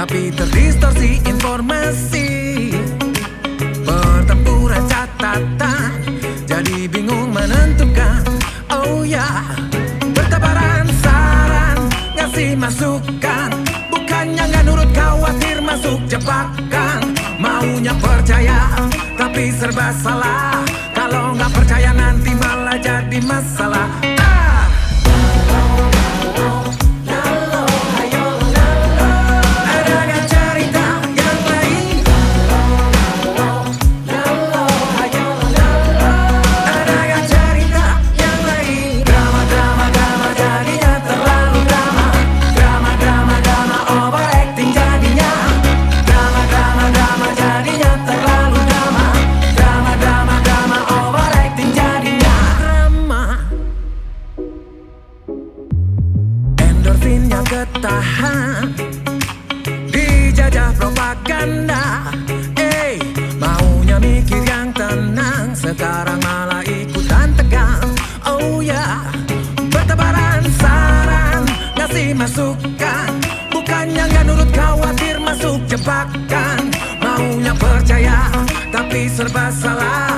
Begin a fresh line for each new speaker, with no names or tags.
Tapi terdistorsi informasi. Pertempuran catatan. Jadi bingung menentukan. Oh ya yeah. Bertabaran saran. Ngasih masukan. Bukannya nggak nurut khawatir masuk jebakan. Maunya percaya tapi serba salah. Kalau nggak percaya nanti malah jadi masalah ketahan Dijajah propaganda. Eh, maunya mikir yang tenang. Sekarang malah ikutan tegang. Oh ya yeah. Bertebaran saran. Ngasih masukan. Bukannya nggak nurut khawatir masuk jebakan. Maunya percaya Tapi serba salah